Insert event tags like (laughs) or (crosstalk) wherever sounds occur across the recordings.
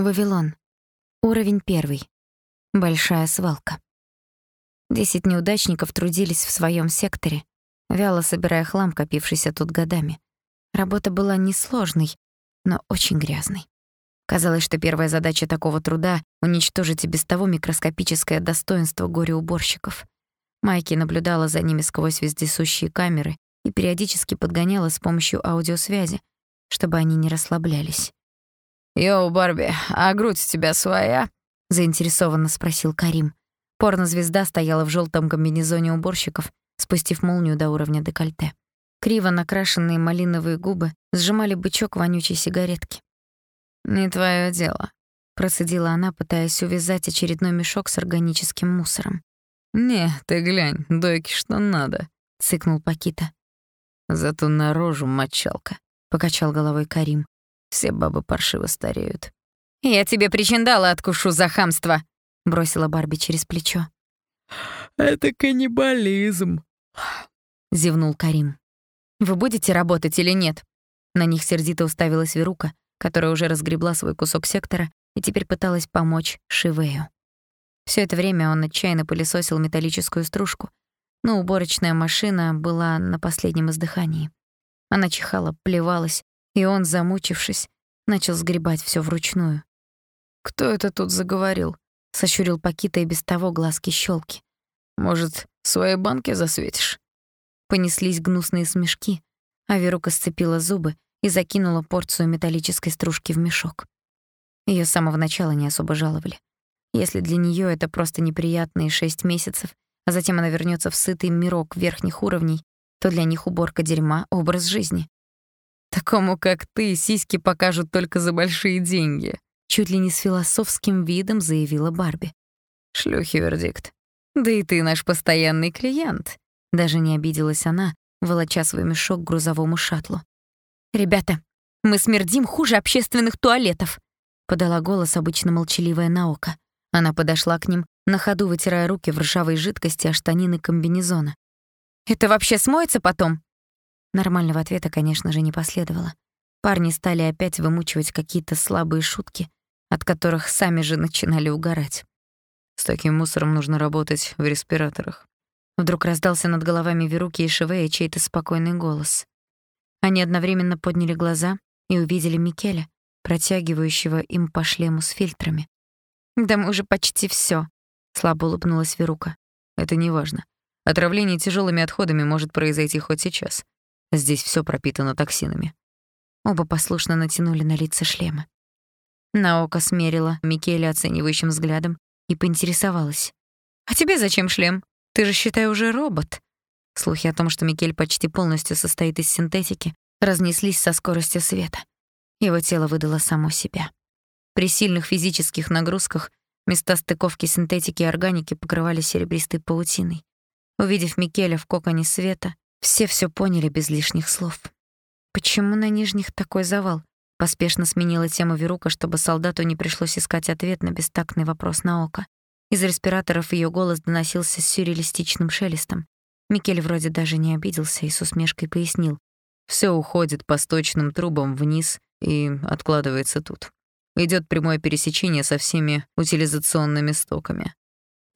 Вавилон. Уровень первый. Большая свалка. Десять неудачников трудились в своем секторе, вяло собирая хлам, копившийся тут годами. Работа была несложной, но очень грязной. Казалось, что первая задача такого труда — уничтожить и без того микроскопическое достоинство горе-уборщиков. Майки наблюдала за ними сквозь вездесущие камеры и периодически подгоняла с помощью аудиосвязи, чтобы они не расслаблялись. «Йоу, Барби, а грудь у тебя своя?» — заинтересованно спросил Карим. Порнозвезда стояла в жёлтом комбинезоне уборщиков, спустив молнию до уровня декольте. Криво накрашенные малиновые губы сжимали бычок вонючей сигаретки. «Не твоё дело», — процедила она, пытаясь увязать очередной мешок с органическим мусором. «Не, ты глянь, дойки что надо», — цыкнул Пакита. «Зато на рожу мочалка», — покачал головой Карим. Все бабы паршиво стареют. «Я тебе причиндала откушу за хамство», — бросила Барби через плечо. «Это каннибализм», — зевнул Карим. «Вы будете работать или нет?» На них сердито уставилась Верука, которая уже разгребла свой кусок сектора и теперь пыталась помочь Шивею. Все это время он отчаянно пылесосил металлическую стружку, но уборочная машина была на последнем издыхании. Она чихала, плевалась, и он, замучившись, начал сгребать все вручную. «Кто это тут заговорил?» — сощурил Пакита и без того глазки щелки. «Может, свои банки засветишь?» Понеслись гнусные смешки, а Верука сцепила зубы и закинула порцию металлической стружки в мешок. Ее с самого начала не особо жаловали. Если для нее это просто неприятные шесть месяцев, а затем она вернется в сытый мирок верхних уровней, то для них уборка дерьма — образ жизни. Такому, как ты, сиськи покажут только за большие деньги. Чуть ли не с философским видом заявила Барби. Шлюхи вердикт. Да и ты наш постоянный клиент. Даже не обиделась она, волоча свой мешок к грузовому шаттлу. «Ребята, мы смердим хуже общественных туалетов», — подала голос обычно молчаливая Наока. Она подошла к ним, на ходу вытирая руки в ржавой жидкости о штанины комбинезона. «Это вообще смоется потом?» Нормального ответа, конечно же, не последовало. Парни стали опять вымучивать какие-то слабые шутки, от которых сами же начинали угорать. «С таким мусором нужно работать в респираторах». Вдруг раздался над головами Веруки и Шевея чей-то спокойный голос. Они одновременно подняли глаза и увидели Микеля, протягивающего им по шлему с фильтрами. «Да мы уже почти всё», — слабо улыбнулась Верука. «Это не важно. Отравление тяжелыми отходами может произойти хоть сейчас. Здесь все пропитано токсинами. Оба послушно натянули на лица шлемы. Наока смерила Микеля оценивающим взглядом и поинтересовалась. «А тебе зачем шлем? Ты же, считай, уже робот». Слухи о том, что Микель почти полностью состоит из синтетики, разнеслись со скоростью света. Его тело выдало само себя. При сильных физических нагрузках места стыковки синтетики и органики покрывались серебристой паутиной. Увидев Микеля в коконе света, все все поняли без лишних слов. Почему на нижних такой завал? Поспешно сменила тему Верука, чтобы солдату не пришлось искать ответ на бестактный вопрос на око. Из респираторов ее голос доносился с сюрреалистичным шелестом. Микель вроде даже не обиделся и с усмешкой пояснил. Все уходит по сточным трубам вниз и откладывается тут. Идет прямое пересечение со всеми утилизационными стоками.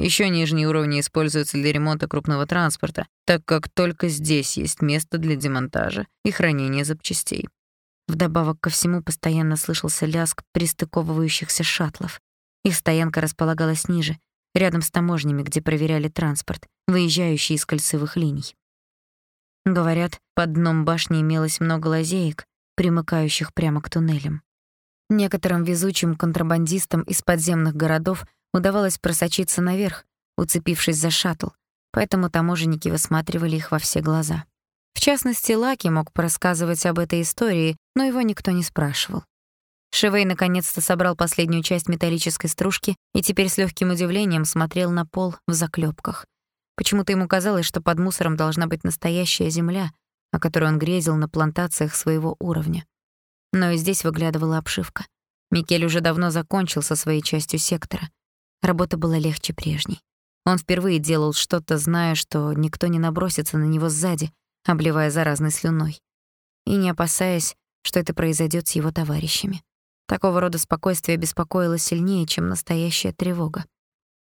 Еще нижние уровни используются для ремонта крупного транспорта, так как только здесь есть место для демонтажа и хранения запчастей. Вдобавок ко всему постоянно слышался лязг пристыковывающихся шаттлов. Их стоянка располагалась ниже, рядом с таможнями, где проверяли транспорт, выезжающий из кольцевых линий. Говорят, под дном башни имелось много лазеек, примыкающих прямо к туннелям. Некоторым везучим контрабандистам из подземных городов удавалось просочиться наверх, уцепившись за шаттл, поэтому таможенники высматривали их во все глаза. В частности, Лаки мог порассказывать об этой истории, но его никто не спрашивал. Шивей наконец-то собрал последнюю часть металлической стружки и теперь с легким удивлением смотрел на пол в заклепках. Почему-то ему казалось, что под мусором должна быть настоящая земля, о которой он грезил на плантациях своего уровня. Но и здесь выглядывала обшивка. Микель уже давно закончил со своей частью сектора. Работа была легче прежней. Он впервые делал что-то, зная, что никто не набросится на него сзади, обливая заразной слюной, и не опасаясь, что это произойдет с его товарищами. Такого рода спокойствие беспокоило сильнее, чем настоящая тревога.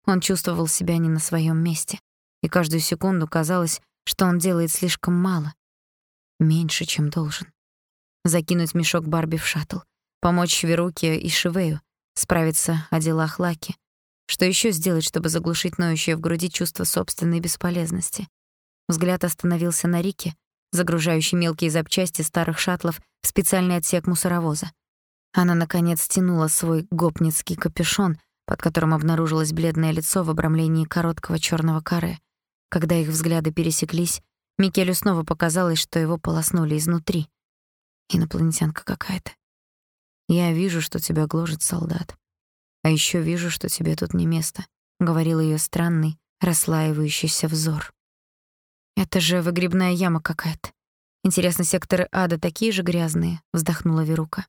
Он чувствовал себя не на своем месте, и каждую секунду казалось, что он делает слишком мало, меньше, чем должен. Закинуть мешок Барби в шаттл, помочь Веруке и Шивею справиться о делах Лаки. Что еще сделать, чтобы заглушить ноющее в груди чувство собственной бесполезности? Взгляд остановился на Рике, загружающей мелкие запчасти старых шаттлов в специальный отсек мусоровоза. Она, наконец, стянула свой гопницкий капюшон, под которым обнаружилось бледное лицо в обрамлении короткого черного каре. Когда их взгляды пересеклись, Микелю снова показалось, что его полоснули изнутри. Инопланетянка какая-то. «Я вижу, что тебя гложет солдат. А еще вижу, что тебе тут не место», — говорил ее странный, расслаивающийся взор. «Это же выгребная яма какая-то. Интересно, секторы ада такие же грязные?» — вздохнула Верука.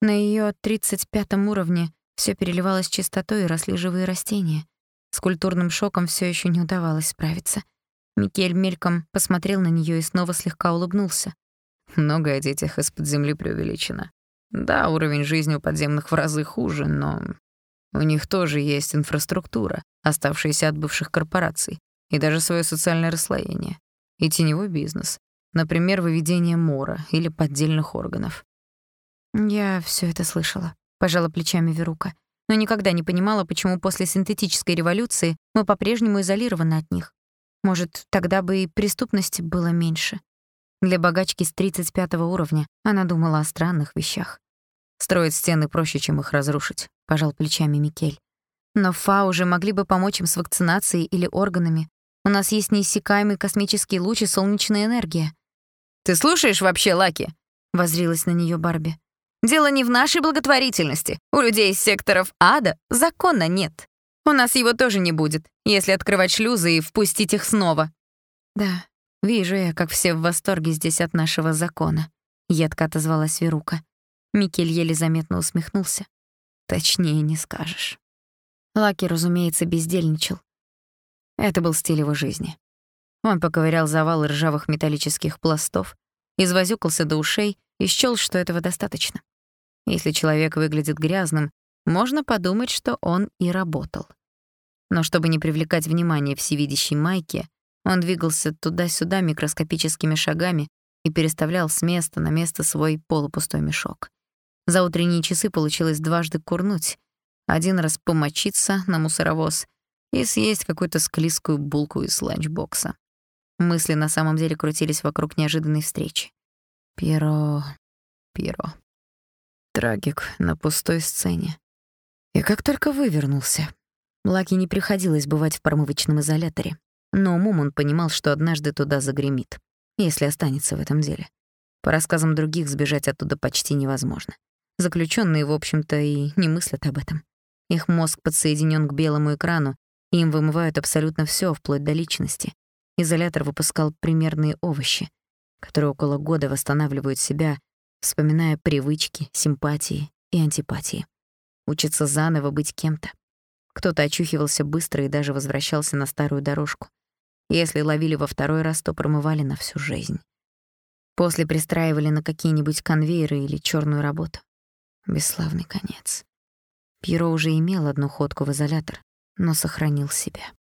На ее тридцать пятом уровне все переливалось чистотой и росли живые растения. С культурным шоком все еще не удавалось справиться. Микель мельком посмотрел на нее и снова слегка улыбнулся. Много о детях из-под земли преувеличено. Да, уровень жизни у подземных в разы хуже, но у них тоже есть инфраструктура, оставшаяся от бывших корпораций, и даже свое социальное расслоение. И теневой бизнес. Например, выведение мора или поддельных органов. Я все это слышала, пожала плечами Верука, но никогда не понимала, почему после синтетической революции мы по-прежнему изолированы от них. Может, тогда бы и преступности было меньше. Для богачки с 35 уровня она думала о странных вещах. Строить стены проще, чем их разрушить, пожал плечами Микель. Но ФА уже могли бы помочь им с вакцинацией или органами. У нас есть неиссякаемый космический луч и солнечная энергия. Ты слушаешь вообще, Лаки? воззрилась на нее Барби. Дело не в нашей благотворительности. У людей из секторов ада закона нет. У нас его тоже не будет, если открывать шлюзы и впустить их снова. Да, вижу я, как все в восторге здесь от нашего закона, едко отозвалась Верука. Микель еле заметно усмехнулся. Точнее не скажешь. Лаки, разумеется, бездельничал. Это был стиль его жизни. Он поковырял завалы ржавых металлических пластов, извозюкался до ушей и счёл, что этого достаточно. Если человек выглядит грязным, можно подумать, что он и работал. Но чтобы не привлекать внимание всевидящей Майки, он двигался туда-сюда микроскопическими шагами и переставлял с места на место свой полупустой мешок. За утренние часы получилось дважды курнуть, один раз помочиться на мусоровоз и съесть какую-то склизкую булку из ланчбокса. Мысли на самом деле крутились вокруг неожиданной встречи. Перо, перо. Трагик на пустой сцене. И как только вывернулся. Лаки не приходилось бывать в промывочном изоляторе, но умом он понимал, что однажды туда загремит, если останется в этом деле. По рассказам других, сбежать оттуда почти невозможно. Заключенные, в общем-то, и не мыслят об этом. Их мозг подсоединен к белому экрану, и им вымывают абсолютно все, вплоть до личности. Изолятор выпускал примерные овощи, которые около года восстанавливают себя вспоминая привычки, симпатии и антипатии. Учится заново быть кем-то. Кто-то очухивался быстро и даже возвращался на старую дорожку. Если ловили во второй раз, то промывали на всю жизнь. После пристраивали на какие-нибудь конвейеры или черную работу. Бесславный конец. Пьеро уже имел одну ходку в изолятор, но сохранил себя.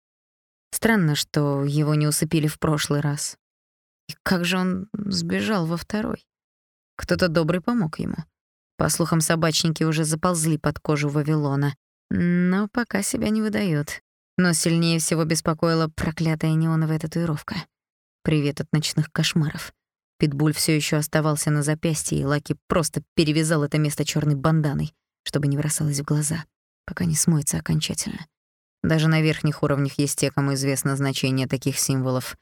Странно, что его не усыпили в прошлый раз. И как же он сбежал во второй? Кто-то добрый помог ему. По слухам, собачники уже заползли под кожу Вавилона, но пока себя не выдают. Но сильнее всего беспокоила проклятая неоновая татуировка. Привет от ночных кошмаров. Питбуль все еще оставался на запястье, и Лаки просто перевязал это место черной банданой, чтобы не бросалось в глаза, пока не смоется окончательно. Даже на верхних уровнях есть те, кому известно значение таких символов.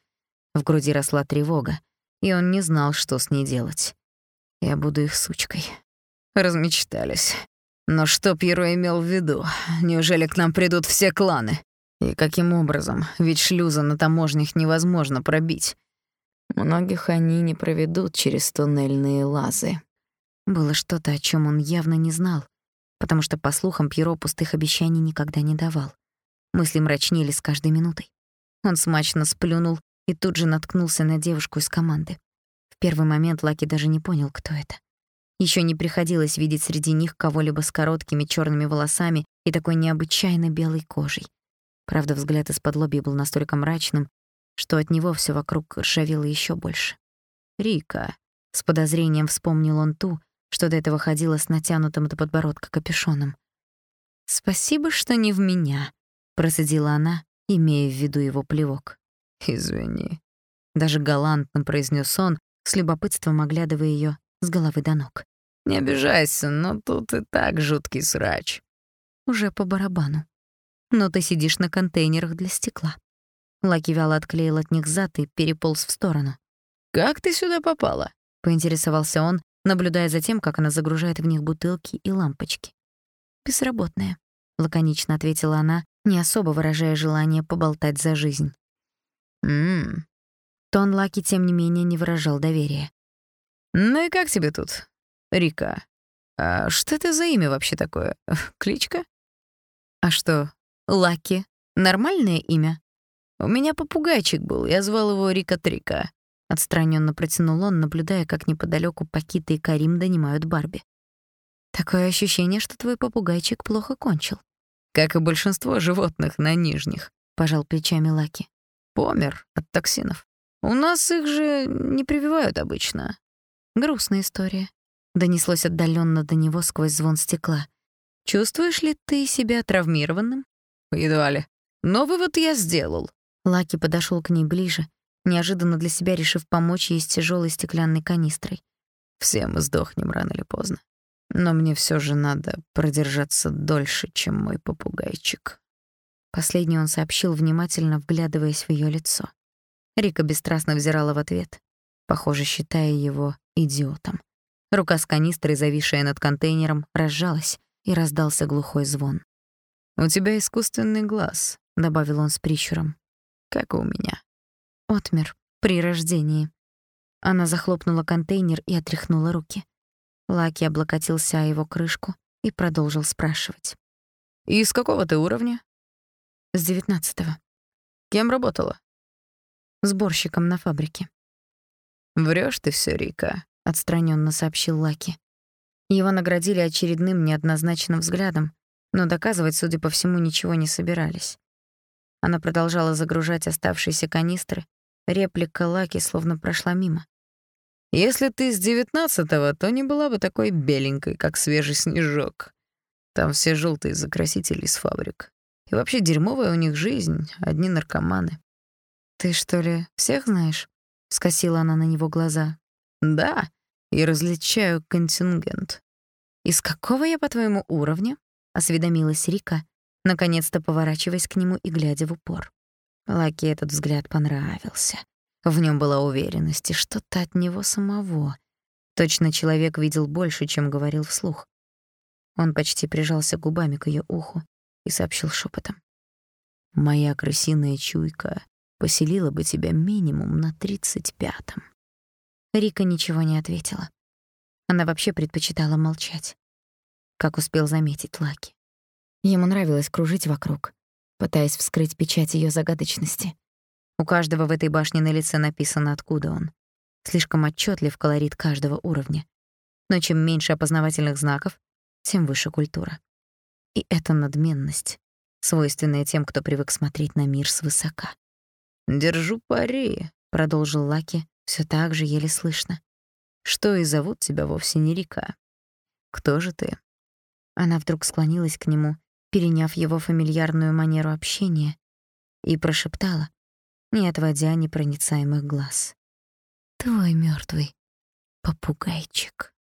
В груди росла тревога, и он не знал, что с ней делать. Я буду их сучкой. Размечтались. Но что Пьеро имел в виду? Неужели к нам придут все кланы? И каким образом? Ведь шлюза на таможнях невозможно пробить. Многих они не проведут через туннельные лазы. Было что-то, о чем он явно не знал, потому что, по слухам, Пьеро пустых обещаний никогда не давал. Мысли мрачнели с каждой минутой. Он смачно сплюнул и тут же наткнулся на девушку из команды первый момент Лаки даже не понял, кто это. Еще не приходилось видеть среди них кого-либо с короткими черными волосами и такой необычайно белой кожей. Правда, взгляд из-под лобья был настолько мрачным, что от него все вокруг ржавело еще больше. «Рика», — с подозрением вспомнил он ту, что до этого ходила с натянутым до подбородка капюшоном. «Спасибо, что не в меня», — процедила она, имея в виду его плевок. «Извини», — даже галантно произнес он, с любопытством оглядывая ее с головы до ног. «Не обижайся, но тут и так жуткий срач». «Уже по барабану. Но ты сидишь на контейнерах для стекла». Лаки вяло отклеил от них зад и переполз в сторону. «Как ты сюда попала?» — поинтересовался он, наблюдая за тем, как она загружает в них бутылки и лампочки. «Безработная», — лаконично ответила она, не особо выражая желание поболтать за жизнь. «М-м». Тон Лаки, тем не менее, не выражал доверия. «Ну и как тебе тут, Рика? А что это за имя вообще такое? (laughs) Кличка?» «А что, Лаки — нормальное имя?» «У меня попугайчик был, я звал его Рика Трика». Отстраненно протянул он, наблюдая, как неподалеку Пакита и Карим донимают Барби. «Такое ощущение, что твой попугайчик плохо кончил». «Как и большинство животных на нижних», — пожал плечами Лаки. «Помер от токсинов. У нас их же не прививают обычно. Грустная история. Донеслось отдаленно до него сквозь звон стекла. Чувствуешь ли ты себя травмированным? Едва ли. Но вывод я сделал. Лаки подошел к ней ближе, неожиданно для себя решив помочь ей с тяжелой стеклянной канистрой. Все мы сдохнем рано или поздно. Но мне все же надо продержаться дольше, чем мой попугайчик. Последний он сообщил, внимательно вглядываясь в ее лицо. Рика бесстрастно взирала в ответ, похоже, считая его идиотом. Рука с канистрой, зависшая над контейнером, разжалась, и раздался глухой звон. «У тебя искусственный глаз», — добавил он с прищуром. «Как у меня». Отмер при рождении. Она захлопнула контейнер и отряхнула руки. Лаки облокотился о его крышку и продолжил спрашивать. «И с какого ты уровня?» «С девятнадцатого». «Кем работала?» «Сборщиком на фабрике». Врешь ты все, Рика», — отстраненно сообщил Лаки. Его наградили очередным неоднозначным взглядом, но доказывать, судя по всему, ничего не собирались. Она продолжала загружать оставшиеся канистры. Реплика Лаки словно прошла мимо. «Если ты с девятнадцатого, то не была бы такой беленькой, как свежий снежок. Там все желтые закрасители из фабрик. И вообще дерьмовая у них жизнь, одни наркоманы». «Ты что ли всех знаешь?» скосила она на него глаза. Да, и различаю контингент. Из какого я, по-твоему, уровня? осведомилась Рика, наконец-то поворачиваясь к нему и глядя в упор. Лаки этот взгляд понравился. В нем была уверенность и что-то от него самого. Точно человек видел больше, чем говорил вслух. Он почти прижался губами к ее уху и сообщил шепотом: «Моя крысиная чуйка поселила бы тебя минимум на тридцать пятом. Рика ничего не ответила. Она вообще предпочитала молчать, как успел заметить Лаки. Ему нравилось кружить вокруг, пытаясь вскрыть печать ее загадочности. У каждого в этой башне на лице написано, откуда он. Слишком отчетлив колорит каждого уровня. Но чем меньше опознавательных знаков, тем выше культура. И это надменность, свойственная тем, кто привык смотреть на мир свысока. «Держу пари», — продолжил Лаки, все так же еле слышно. «Что и зовут тебя вовсе не Рика. Кто же ты?» Она вдруг склонилась к нему, переняв его фамильярную манеру общения, и прошептала, не отводя непроницаемых глаз. «Твой мертвый попугайчик».